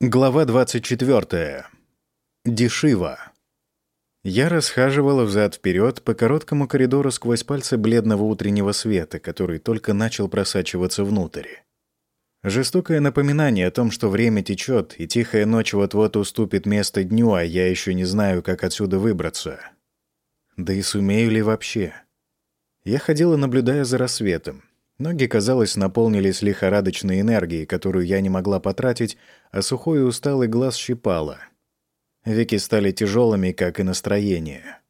Глава 24. Дешива. Я расхаживала взад-вперед по короткому коридору сквозь пальцы бледного утреннего света, который только начал просачиваться внутрь. Жестокое напоминание о том, что время течет, и тихая ночь вот-вот уступит место дню, а я еще не знаю, как отсюда выбраться. Да и сумею ли вообще? Я ходила, наблюдая за рассветом. Ноги, казалось, наполнились лихорадочной энергией, которую я не могла потратить, а сухой и усталый глаз щипало. Веки стали тяжелыми, как и настроение.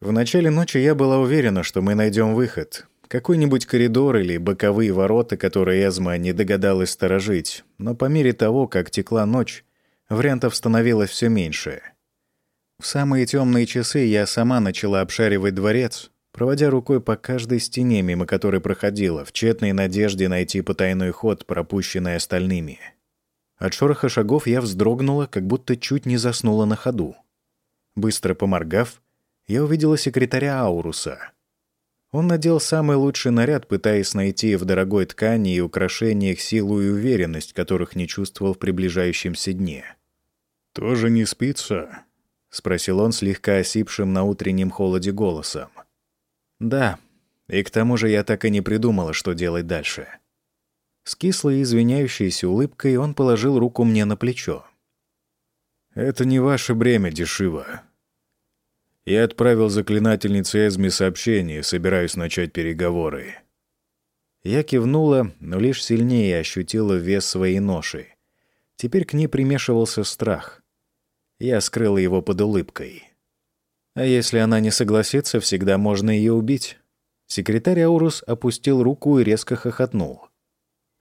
В начале ночи я была уверена, что мы найдем выход. Какой-нибудь коридор или боковые ворота, которые Эзма не догадалась сторожить. Но по мере того, как текла ночь, вариантов становилось все меньше. В самые темные часы я сама начала обшаривать дворец, проводя рукой по каждой стене, мимо которой проходила, в тщетной надежде найти потайной ход, пропущенный остальными. От шороха шагов я вздрогнула, как будто чуть не заснула на ходу. Быстро поморгав, я увидела секретаря Ауруса. Он надел самый лучший наряд, пытаясь найти в дорогой ткани и украшениях силу и уверенность, которых не чувствовал в приближающемся дне. «Тоже не спится?» — спросил он слегка осипшим на утреннем холоде голосом. Да, и к тому же я так и не придумала, что делать дальше. С кислой извиняющейся улыбкой он положил руку мне на плечо. «Это не ваше бремя, Дешива. Я отправил заклинательнице Эзми сообщение, собираюсь начать переговоры». Я кивнула, но лишь сильнее ощутила вес своей ноши. Теперь к ней примешивался страх. Я скрыла его под улыбкой. А если она не согласится, всегда можно ее убить. Секретарь Аурус опустил руку и резко хохотнул.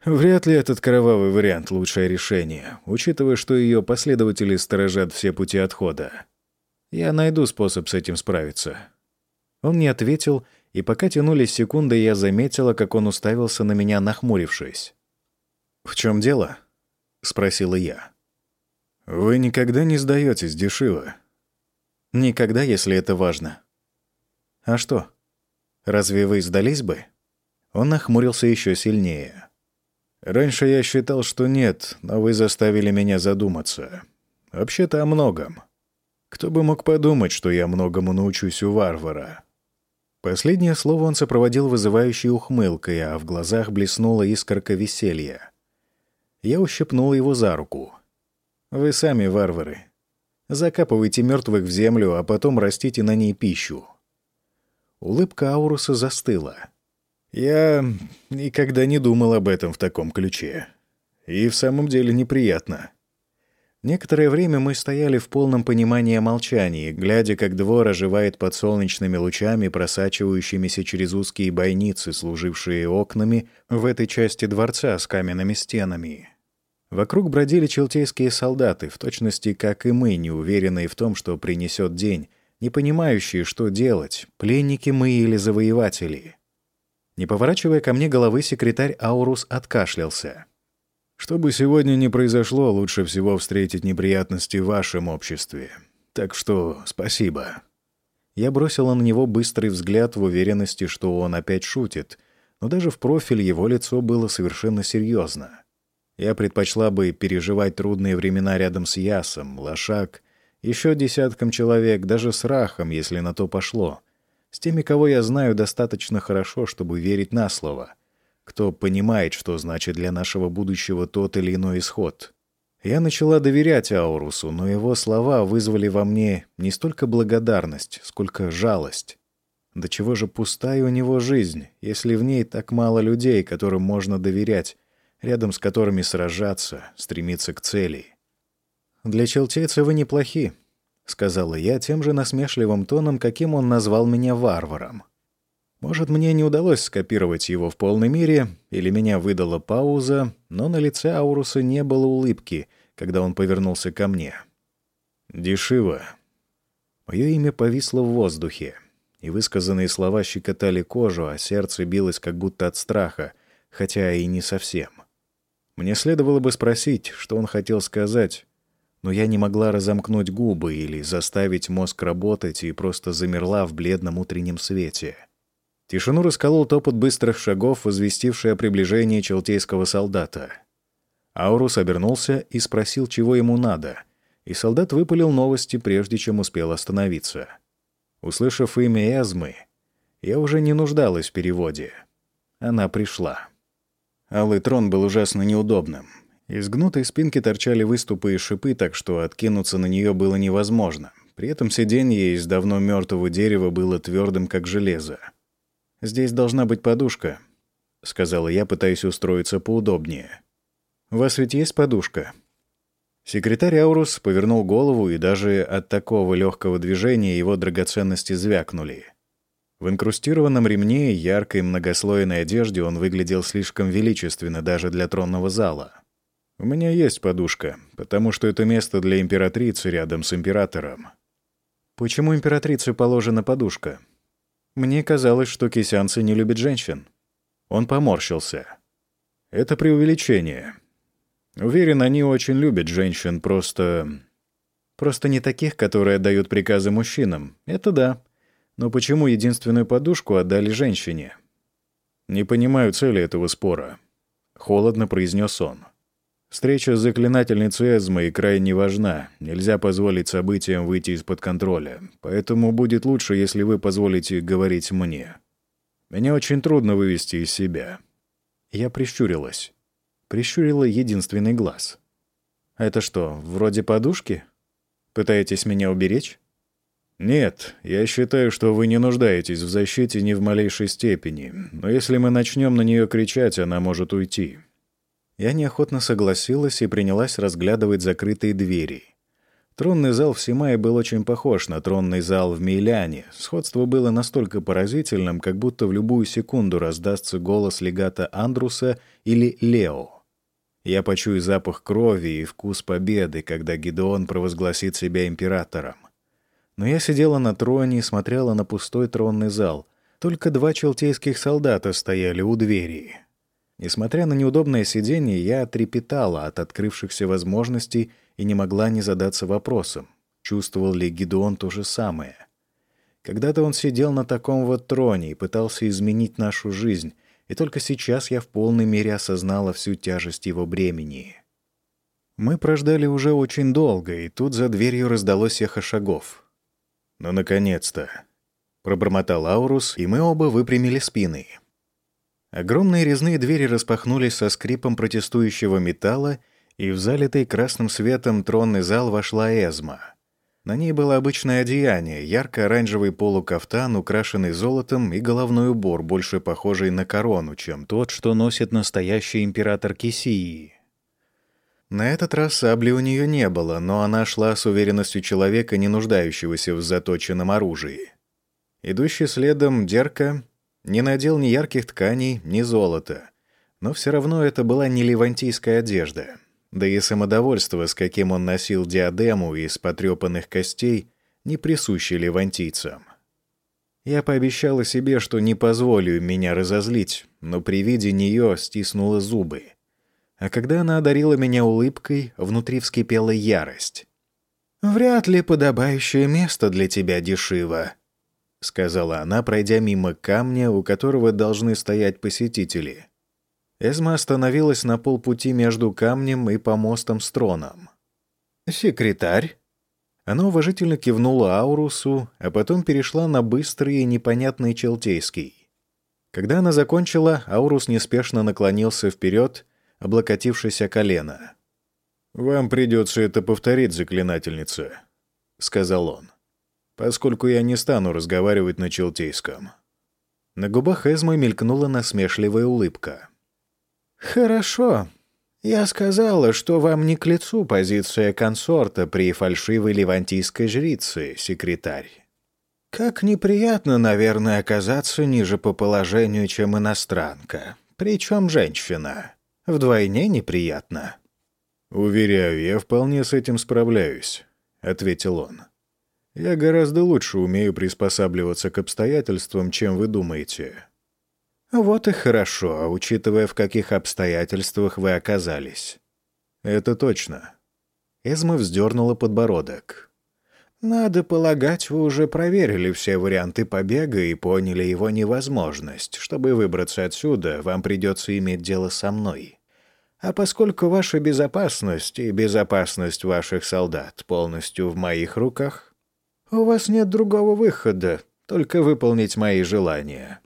Вряд ли этот кровавый вариант — лучшее решение, учитывая, что ее последователи сторожат все пути отхода. Я найду способ с этим справиться. Он не ответил, и пока тянулись секунды, я заметила, как он уставился на меня, нахмурившись. «В чем дело?» — спросила я. «Вы никогда не сдаетесь, Дешива», Никогда, если это важно. А что? Разве вы сдались бы? Он нахмурился еще сильнее. Раньше я считал, что нет, но вы заставили меня задуматься. Вообще-то о многом. Кто бы мог подумать, что я многому научусь у варвара. Последнее слово он сопроводил вызывающей ухмылкой, а в глазах блеснула искорка веселья. Я ущипнул его за руку. «Вы сами варвары. Закапывайте мертвых в землю, а потом растите на ней пищу. Улыбка Ауруса застыла. Я никогда не думал об этом в таком ключе. И в самом деле неприятно. Некоторое время мы стояли в полном понимании молчании, глядя, как двор оживает под солнечными лучами, просачивающимися через узкие бойницы, служившие окнами в этой части дворца с каменными стенами. Вокруг бродили челтейские солдаты, в точности, как и мы, неуверенные в том, что принесет день, не понимающие, что делать, пленники мы или завоеватели. Не поворачивая ко мне головы, секретарь Аурус откашлялся. «Что бы сегодня ни произошло, лучше всего встретить неприятности в вашем обществе. Так что спасибо». Я бросила на него быстрый взгляд в уверенности, что он опять шутит, но даже в профиль его лицо было совершенно серьезно. Я предпочла бы переживать трудные времена рядом с Ясом, Лошак, еще десятком человек, даже с Рахом, если на то пошло. С теми, кого я знаю достаточно хорошо, чтобы верить на слово. Кто понимает, что значит для нашего будущего тот или иной исход. Я начала доверять Аурусу, но его слова вызвали во мне не столько благодарность, сколько жалость. До чего же пустая у него жизнь, если в ней так мало людей, которым можно доверять, рядом с которыми сражаться, стремиться к цели. «Для челтейца вы неплохи», — сказала я тем же насмешливым тоном, каким он назвал меня варваром. Может, мне не удалось скопировать его в полной мере, или меня выдала пауза, но на лице Ауруса не было улыбки, когда он повернулся ко мне. «Дешиво». Мое имя повисло в воздухе, и высказанные слова щекотали кожу, а сердце билось как будто от страха, хотя и не совсем. Мне следовало бы спросить, что он хотел сказать, но я не могла разомкнуть губы или заставить мозг работать и просто замерла в бледном утреннем свете. Тишину расколол топот быстрых шагов, возвестивший о приближении челтейского солдата. Аурус обернулся и спросил, чего ему надо, и солдат выпалил новости, прежде чем успел остановиться. Услышав имя Эзмы, я уже не нуждалась в переводе. Она пришла. Алый трон был ужасно неудобным. Из гнутой спинки торчали выступы и шипы, так что откинуться на нее было невозможно. При этом сиденье из давно мертвого дерева было твердым, как железо. «Здесь должна быть подушка», — сказала я, пытаясь устроиться поудобнее. «У вас ведь есть подушка?» Секретарь Аурус повернул голову, и даже от такого легкого движения его драгоценности звякнули. В инкрустированном ремне и яркой многослойной одежде он выглядел слишком величественно даже для тронного зала. «У меня есть подушка, потому что это место для императрицы рядом с императором». «Почему императрице положена подушка?» «Мне казалось, что кисянцы не любят женщин». Он поморщился. «Это преувеличение. Уверен, они очень любят женщин, просто... Просто не таких, которые отдают приказы мужчинам. Это да. Но почему единственную подушку отдали женщине? Не понимаю цели этого спора. Холодно произнес он. Встреча с заклинательницей Эзмой крайне важна. Нельзя позволить событиям выйти из-под контроля. Поэтому будет лучше, если вы позволите говорить мне. Меня очень трудно вывести из себя. Я прищурилась прищурила единственный глаз. «Это что, вроде подушки? Пытаетесь меня уберечь?» «Нет, я считаю, что вы не нуждаетесь в защите ни в малейшей степени, но если мы начнем на нее кричать, она может уйти». Я неохотно согласилась и принялась разглядывать закрытые двери. Тронный зал в Симае был очень похож на тронный зал в Мейляне. Сходство было настолько поразительным, как будто в любую секунду раздастся голос легата Андруса или Лео. Я почую запах крови и вкус победы, когда Гидеон провозгласит себя императором. Но я сидела на троне и смотрела на пустой тронный зал. Только два челтейских солдата стояли у двери. Несмотря на неудобное сиденье, я трепетала от открывшихся возможностей и не могла не задаться вопросом, чувствовал ли Гидеон то же самое. Когда-то он сидел на таком вот троне и пытался изменить нашу жизнь, и только сейчас я в полной мере осознала всю тяжесть его бремени. Мы прождали уже очень долго, и тут за дверью раздалось эхо шагов. «Ну, наконец-то!» — пробормотал Аурус, и мы оба выпрямили спины. Огромные резные двери распахнулись со скрипом протестующего металла, и в залитый красным светом тронный зал вошла Эзма — на ней было обычное одеяние, ярко-оранжевый полукафтан, украшенный золотом, и головной убор, больше похожий на корону, чем тот, что носит настоящий император Кисии. На этот раз сабли у нее не было, но она шла с уверенностью человека, не нуждающегося в заточенном оружии. Идущий следом Дерка не надел ни ярких тканей, ни золота, но все равно это была не левантийская одежда — да и самодовольство, с каким он носил диадему из потрепанных костей, не присуще левантийцам. Я пообещала себе, что не позволю меня разозлить, но при виде нее стиснула зубы. А когда она одарила меня улыбкой, внутри вскипела ярость. «Вряд ли подобающее место для тебя, Дешива», — сказала она, пройдя мимо камня, у которого должны стоять посетители. Эзма остановилась на полпути между камнем и помостом с троном. «Секретарь?» Она уважительно кивнула Аурусу, а потом перешла на быстрый и непонятный челтейский. Когда она закончила, Аурус неспешно наклонился вперед, облокотившись о колено. «Вам придется это повторить, заклинательница», — сказал он, «поскольку я не стану разговаривать на челтейском». На губах Эзмы мелькнула насмешливая улыбка. «Хорошо. Я сказала, что вам не к лицу позиция консорта при фальшивой левантийской жрице, секретарь. Как неприятно, наверное, оказаться ниже по положению, чем иностранка. Причем женщина. Вдвойне неприятно». «Уверяю, я вполне с этим справляюсь», — ответил он. «Я гораздо лучше умею приспосабливаться к обстоятельствам, чем вы думаете». «Вот и хорошо, учитывая, в каких обстоятельствах вы оказались». «Это точно». Эзма вздернула подбородок. «Надо полагать, вы уже проверили все варианты побега и поняли его невозможность. Чтобы выбраться отсюда, вам придется иметь дело со мной. А поскольку ваша безопасность и безопасность ваших солдат полностью в моих руках, у вас нет другого выхода, только выполнить мои желания.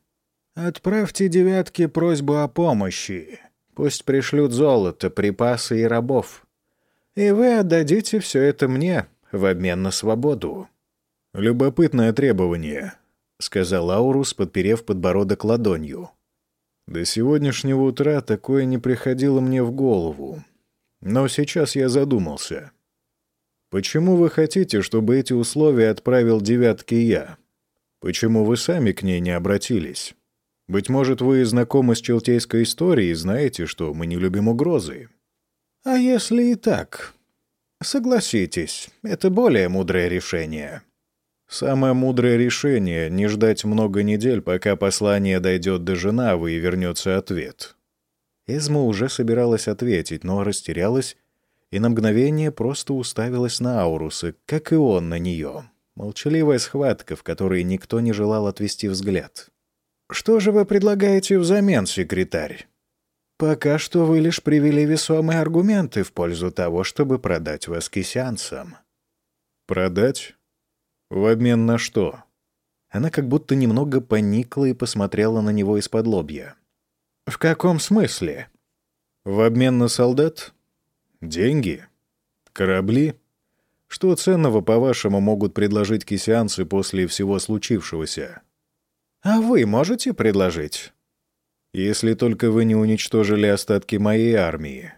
Отправьте девятке просьбу о помощи. Пусть пришлют золото, припасы и рабов. И вы отдадите все это мне в обмен на свободу». «Любопытное требование», — сказал Аурус, подперев подбородок ладонью. «До сегодняшнего утра такое не приходило мне в голову. Но сейчас я задумался. Почему вы хотите, чтобы эти условия отправил девятки я? Почему вы сами к ней не обратились?» Быть может, вы знакомы с челтейской историей и знаете, что мы не любим угрозы. А если и так? Согласитесь, это более мудрое решение. Самое мудрое решение — не ждать много недель, пока послание дойдет до Женавы и вернется ответ. Эзма уже собиралась ответить, но растерялась и на мгновение просто уставилась на Ауруса, как и он на нее. Молчаливая схватка, в которой никто не желал отвести взгляд. Что же вы предлагаете взамен, секретарь? Пока что вы лишь привели весомые аргументы в пользу того, чтобы продать вас кисянцам. Продать? В обмен на что? Она как будто немного поникла и посмотрела на него из-под лобья. В каком смысле? В обмен на солдат? Деньги? Корабли? Что ценного, по-вашему, могут предложить кисянцы после всего случившегося? А вы можете предложить? Если только вы не уничтожили остатки моей армии.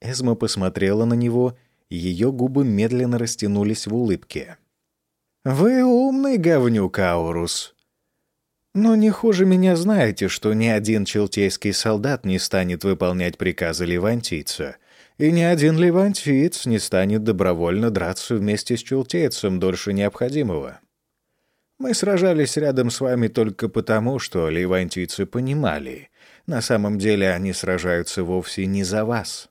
Эзма посмотрела на него, и ее губы медленно растянулись в улыбке. «Вы умный говнюк, Аурус. Но не хуже меня знаете, что ни один челтейский солдат не станет выполнять приказы левантийца, и ни один левантиец не станет добровольно драться вместе с челтейцем дольше необходимого. Мы сражались рядом с вами только потому, что ливантийцы понимали, на самом деле они сражаются вовсе не за вас.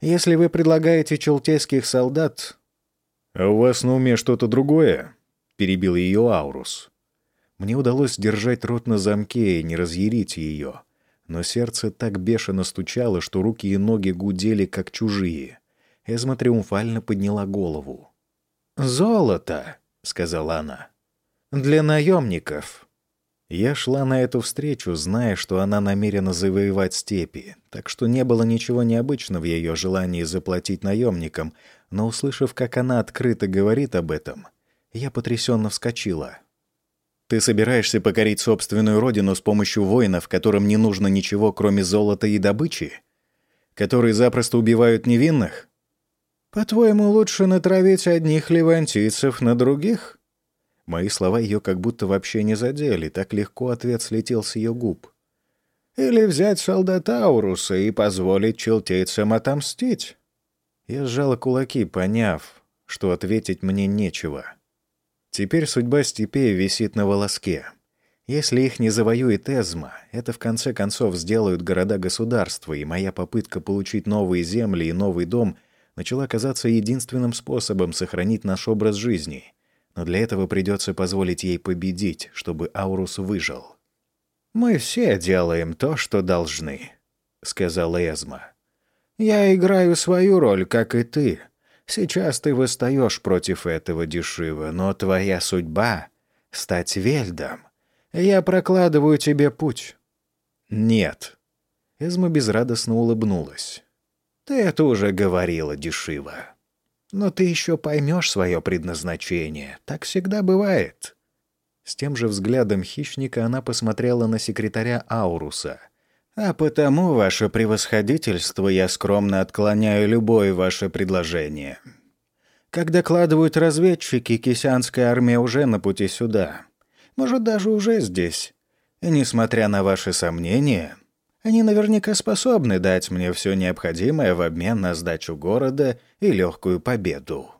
Если вы предлагаете челтейских солдат... — у вас на уме что-то другое? — перебил ее Аурус. Мне удалось держать рот на замке и не разъярить ее, но сердце так бешено стучало, что руки и ноги гудели, как чужие. Эзма триумфально подняла голову. «Золото!» — сказала она для наемников. Я шла на эту встречу, зная, что она намерена завоевать степи, так что не было ничего необычного в ее желании заплатить наемникам, но, услышав, как она открыто говорит об этом, я потрясенно вскочила. «Ты собираешься покорить собственную родину с помощью воинов, которым не нужно ничего, кроме золота и добычи? Которые запросто убивают невинных?» «По-твоему, лучше натравить одних левантийцев на других?» Мои слова ее как будто вообще не задели, так легко ответ слетел с ее губ. «Или взять солдата Ауруса и позволить челтейцам отомстить?» Я сжала кулаки, поняв, что ответить мне нечего. Теперь судьба степей висит на волоске. Если их не завоюет Эзма, это в конце концов сделают города-государства, и моя попытка получить новые земли и новый дом начала казаться единственным способом сохранить наш образ жизни — но для этого придется позволить ей победить, чтобы Аурус выжил. «Мы все делаем то, что должны», — сказала Эзма. «Я играю свою роль, как и ты. Сейчас ты восстаешь против этого дешива, но твоя судьба — стать Вельдом. Я прокладываю тебе путь». «Нет». Эзма безрадостно улыбнулась. «Ты это уже говорила, дешива». Но ты еще поймешь свое предназначение. Так всегда бывает». С тем же взглядом хищника она посмотрела на секретаря Ауруса. «А потому, ваше превосходительство, я скромно отклоняю любое ваше предложение. Как докладывают разведчики, кисянская армия уже на пути сюда. Может, даже уже здесь. И несмотря на ваши сомнения, они наверняка способны дать мне все необходимое в обмен на сдачу города и легкую победу».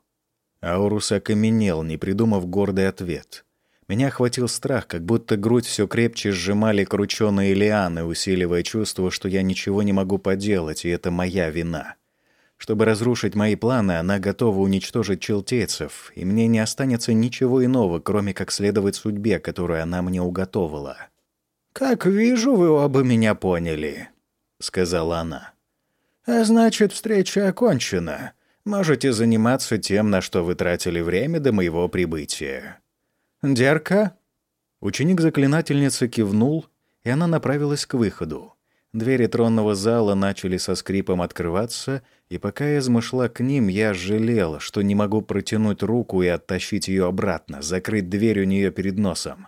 Аурус окаменел, не придумав гордый ответ. Меня охватил страх, как будто грудь все крепче сжимали крученые лианы, усиливая чувство, что я ничего не могу поделать, и это моя вина. Чтобы разрушить мои планы, она готова уничтожить челтейцев, и мне не останется ничего иного, кроме как следовать судьбе, которую она мне уготовила. «Как вижу, вы оба меня поняли», — сказала она. «А значит, встреча окончена. Можете заниматься тем, на что вы тратили время до моего прибытия. Дерка?» Ученик заклинательницы кивнул, и она направилась к выходу. Двери тронного зала начали со скрипом открываться, и пока я измышла к ним, я жалел, что не могу протянуть руку и оттащить ее обратно, закрыть дверь у нее перед носом.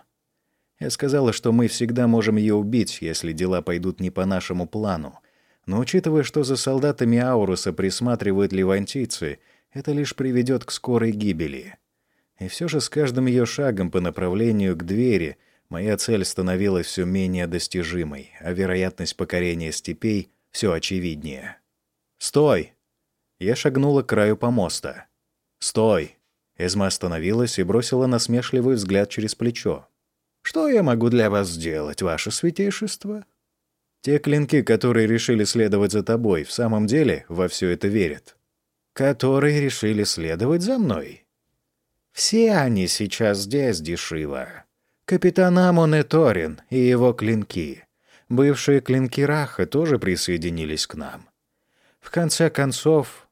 Я сказала, что мы всегда можем ее убить, если дела пойдут не по нашему плану. Но учитывая, что за солдатами Ауруса присматривают левантийцы, это лишь приведет к скорой гибели. И все же с каждым ее шагом по направлению к двери моя цель становилась все менее достижимой, а вероятность покорения степей все очевиднее. «Стой!» Я шагнула к краю помоста. «Стой!» Эзма остановилась и бросила насмешливый взгляд через плечо. «Что я могу для вас сделать, ваше святейшество?» «Те клинки, которые решили следовать за тобой, в самом деле во все это верят?» «Которые решили следовать за мной?» Все они сейчас здесь, Дешива. Капитан Амон и Торин и его клинки. Бывшие клинки Раха тоже присоединились к нам. В конце концов,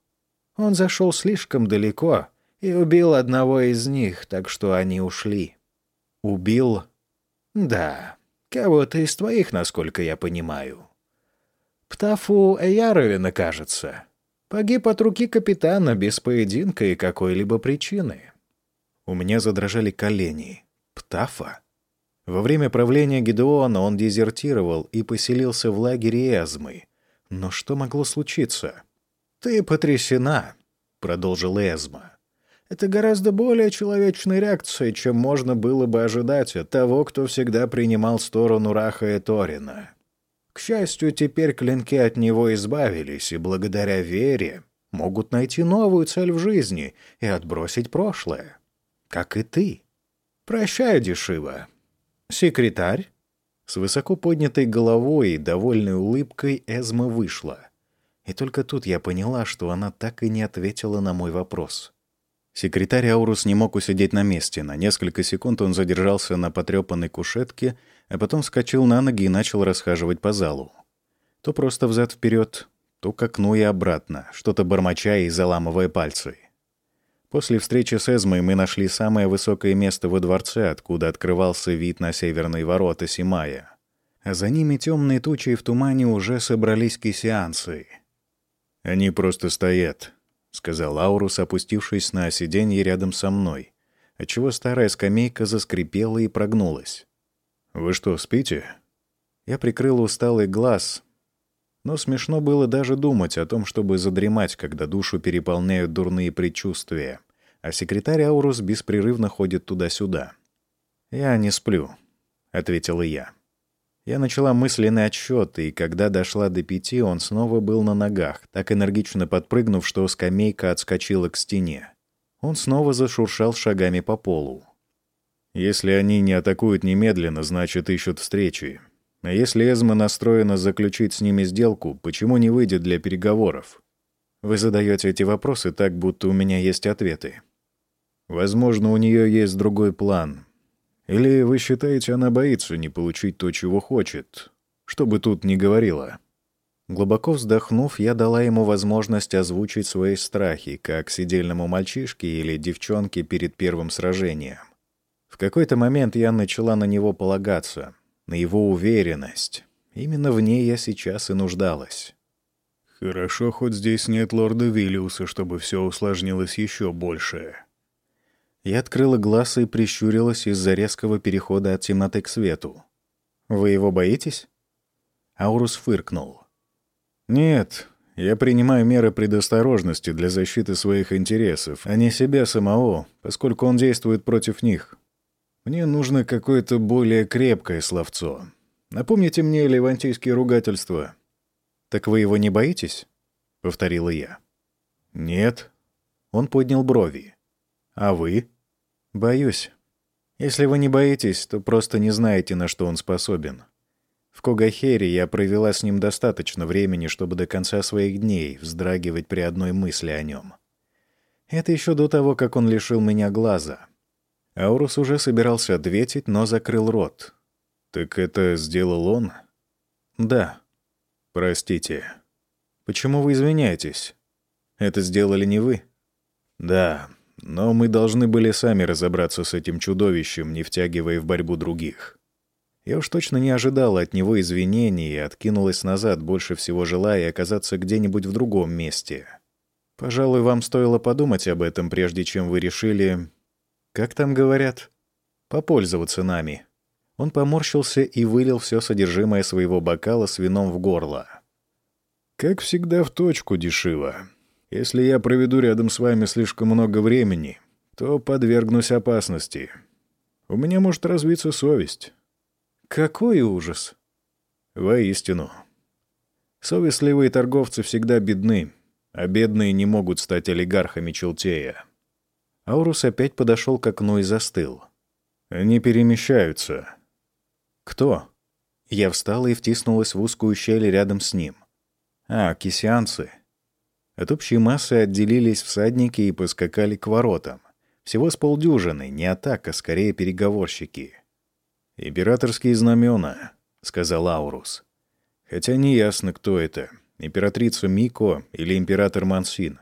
он зашел слишком далеко и убил одного из них, так что они ушли. Убил? Да, кого-то из твоих, насколько я понимаю. Птафу Эяровина, кажется. Погиб от руки капитана без поединка и какой-либо причины. У меня задрожали колени. Птафа? Во время правления Гедеона он дезертировал и поселился в лагере Эзмы. Но что могло случиться? «Ты потрясена», — продолжил Эзма. «Это гораздо более человечная реакция, чем можно было бы ожидать от того, кто всегда принимал сторону Раха и Торина. К счастью, теперь клинки от него избавились, и благодаря вере могут найти новую цель в жизни и отбросить прошлое как и ты. Прощаю, Дешива. Секретарь?» С высоко поднятой головой и довольной улыбкой Эзма вышла. И только тут я поняла, что она так и не ответила на мой вопрос. Секретарь Аурус не мог усидеть на месте. На несколько секунд он задержался на потрепанной кушетке, а потом вскочил на ноги и начал расхаживать по залу. То просто взад вперед, то к окну и обратно, что-то бормоча и заламывая пальцы. После встречи с Эзмой мы нашли самое высокое место во дворце, откуда открывался вид на северные ворота Симая. А за ними темные тучи в тумане уже собрались кисианцы. «Они просто стоят», — сказал Аурус, опустившись на сиденье рядом со мной, отчего старая скамейка заскрипела и прогнулась. «Вы что, спите?» Я прикрыл усталый глаз, но смешно было даже думать о том, чтобы задремать, когда душу переполняют дурные предчувствия, а секретарь Аурус беспрерывно ходит туда-сюда. «Я не сплю», — ответила я. Я начала мысленный отсчет, и когда дошла до пяти, он снова был на ногах, так энергично подпрыгнув, что скамейка отскочила к стене. Он снова зашуршал шагами по полу. «Если они не атакуют немедленно, значит, ищут встречи. А если Эзма настроена заключить с ними сделку, почему не выйдет для переговоров? Вы задаете эти вопросы так, будто у меня есть ответы. Возможно, у нее есть другой план. Или вы считаете, она боится не получить то, чего хочет? Что бы тут ни говорила. Глубоко вздохнув, я дала ему возможность озвучить свои страхи, как сидельному мальчишке или девчонке перед первым сражением. В какой-то момент я начала на него полагаться — на его уверенность. Именно в ней я сейчас и нуждалась. «Хорошо, хоть здесь нет лорда Виллиуса, чтобы все усложнилось еще больше». Я открыла глаз и прищурилась из-за резкого перехода от темноты к свету. «Вы его боитесь?» Аурус фыркнул. «Нет, я принимаю меры предосторожности для защиты своих интересов, а не себя самого, поскольку он действует против них. Мне нужно какое-то более крепкое словцо. Напомните мне левантийские ругательства». «Так вы его не боитесь?» — повторила я. «Нет». Он поднял брови. «А вы?» «Боюсь. Если вы не боитесь, то просто не знаете, на что он способен. В Когахере я провела с ним достаточно времени, чтобы до конца своих дней вздрагивать при одной мысли о нем. Это еще до того, как он лишил меня глаза. Аурус уже собирался ответить, но закрыл рот. «Так это сделал он?» «Да». «Простите». Почему вы извиняетесь? Это сделали не вы? Да, но мы должны были сами разобраться с этим чудовищем, не втягивая в борьбу других. Я уж точно не ожидала от него извинений и откинулась назад, больше всего желая оказаться где-нибудь в другом месте. Пожалуй, вам стоило подумать об этом, прежде чем вы решили... Как там говорят? Попользоваться нами. Он поморщился и вылил все содержимое своего бокала с вином в горло. «Как всегда в точку, дешево. Если я проведу рядом с вами слишком много времени, то подвергнусь опасности. У меня может развиться совесть». «Какой ужас!» «Воистину. Совестливые торговцы всегда бедны, а бедные не могут стать олигархами Челтея». Аурус опять подошел к окну и застыл. «Они перемещаются. «Кто?» Я встала и втиснулась в узкую щель рядом с ним. «А, кисианцы». От общей массы отделились всадники и поскакали к воротам. Всего с полдюжины, не атака, скорее переговорщики. «Императорские знамена», — сказал Аурус. «Хотя не ясно, кто это, императрица Мико или император Мансин.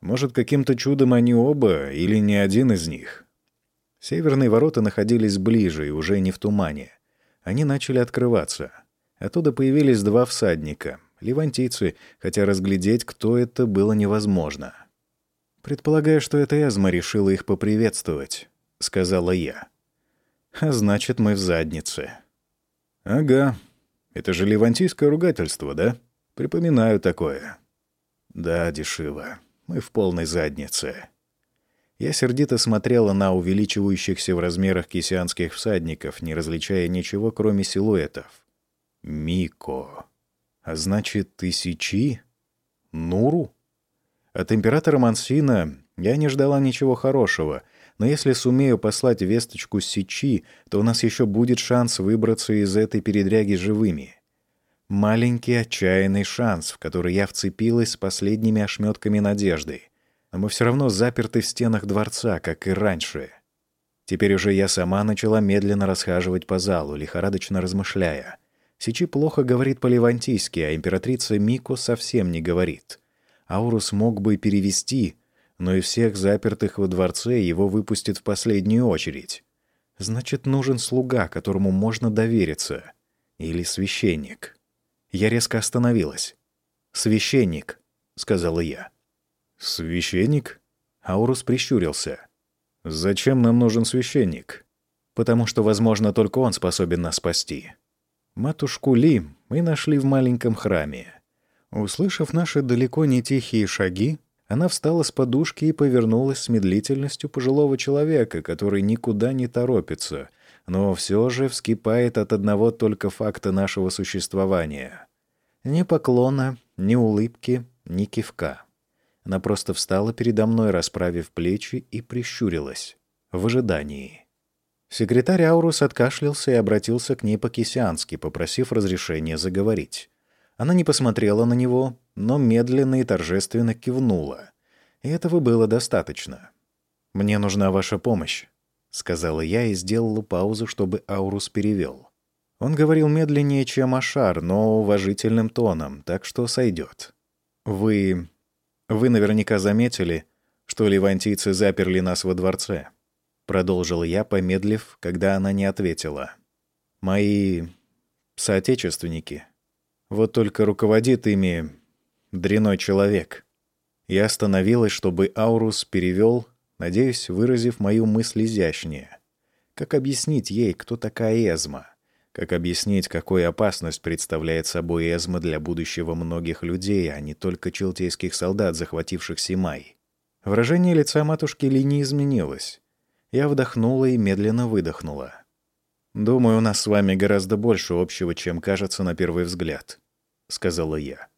Может, каким-то чудом они оба или не один из них?» Северные ворота находились ближе и уже не в тумане. Они начали открываться. Оттуда появились два всадника, левантийцы, хотя разглядеть, кто это, было невозможно. «Предполагаю, что это Эзма решила их поприветствовать», — сказала я. «А значит, мы в заднице». «Ага. Это же левантийское ругательство, да? Припоминаю такое». «Да, дешево. Мы в полной заднице». Я сердито смотрела на увеличивающихся в размерах кисианских всадников, не различая ничего, кроме силуэтов. Мико. А значит, тысячи? Нуру? От императора Мансина я не ждала ничего хорошего, но если сумею послать весточку Сичи, то у нас еще будет шанс выбраться из этой передряги живыми. Маленький отчаянный шанс, в который я вцепилась с последними ошметками надежды — но мы все равно заперты в стенах дворца, как и раньше. Теперь уже я сама начала медленно расхаживать по залу, лихорадочно размышляя. Сичи плохо говорит по-левантийски, а императрица Мико совсем не говорит. Аурус мог бы перевести, но и всех запертых во дворце его выпустят в последнюю очередь. Значит, нужен слуга, которому можно довериться. Или священник. Я резко остановилась. «Священник», — сказала я. «Священник?» Аурус прищурился. «Зачем нам нужен священник?» «Потому что, возможно, только он способен нас спасти». Матушку Ли мы нашли в маленьком храме. Услышав наши далеко не тихие шаги, она встала с подушки и повернулась с медлительностью пожилого человека, который никуда не торопится, но все же вскипает от одного только факта нашего существования. Ни поклона, ни улыбки, ни кивка. Она просто встала передо мной, расправив плечи, и прищурилась. В ожидании. Секретарь Аурус откашлялся и обратился к ней по-кисянски, попросив разрешения заговорить. Она не посмотрела на него, но медленно и торжественно кивнула. И этого было достаточно. «Мне нужна ваша помощь», — сказала я и сделала паузу, чтобы Аурус перевел. Он говорил медленнее, чем Ашар, но уважительным тоном, так что сойдет. «Вы вы наверняка заметили, что левантийцы заперли нас во дворце. Продолжил я, помедлив, когда она не ответила. Мои соотечественники. Вот только руководит ими дряной человек. Я остановилась, чтобы Аурус перевел, надеюсь, выразив мою мысль изящнее. Как объяснить ей, кто такая Эзма? Как объяснить, какую опасность представляет собой Эзма для будущего многих людей, а не только челтейских солдат, захвативших Симай? Выражение лица матушки Ли не изменилось. Я вдохнула и медленно выдохнула. «Думаю, у нас с вами гораздо больше общего, чем кажется на первый взгляд», — сказала я.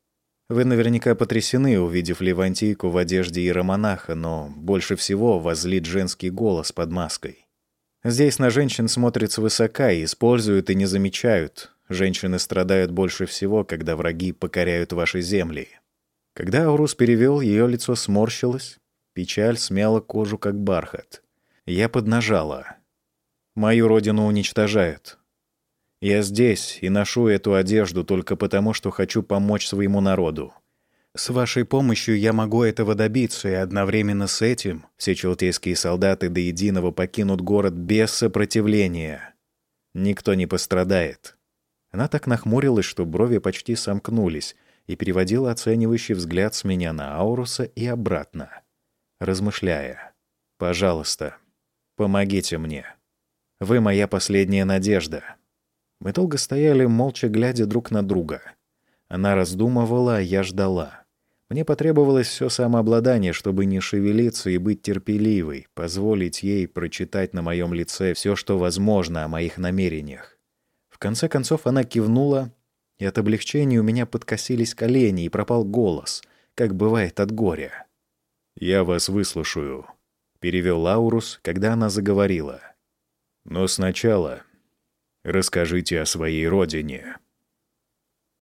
«Вы наверняка потрясены, увидев Левантийку в одежде иеромонаха, но больше всего возлит женский голос под маской. Здесь на женщин смотрят свысока и используют и не замечают. Женщины страдают больше всего, когда враги покоряют ваши земли. Когда Аурус перевел, ее лицо сморщилось, печаль смяла кожу, как бархат. Я поднажала. Мою родину уничтожают. Я здесь и ношу эту одежду только потому, что хочу помочь своему народу. С вашей помощью я могу этого добиться, и одновременно с этим все челтейские солдаты до единого покинут город без сопротивления. Никто не пострадает. Она так нахмурилась, что брови почти сомкнулись, и переводила оценивающий взгляд с меня на Ауруса и обратно, размышляя. «Пожалуйста, помогите мне. Вы моя последняя надежда». Мы долго стояли, молча глядя друг на друга. Она раздумывала, а я ждала. Мне потребовалось все самообладание, чтобы не шевелиться и быть терпеливой, позволить ей прочитать на моем лице все, что возможно о моих намерениях. В конце концов она кивнула, и от облегчения у меня подкосились колени и пропал голос, как бывает от горя. «Я вас выслушаю», — перевел Лаурус, когда она заговорила. «Но сначала расскажите о своей родине».